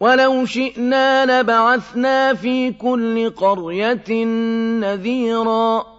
وَلَوْ شِئْنَا لَبَعَثْنَا فِي كُلِّ قَرْيَةٍ نَّذِيرًا